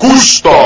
Oscar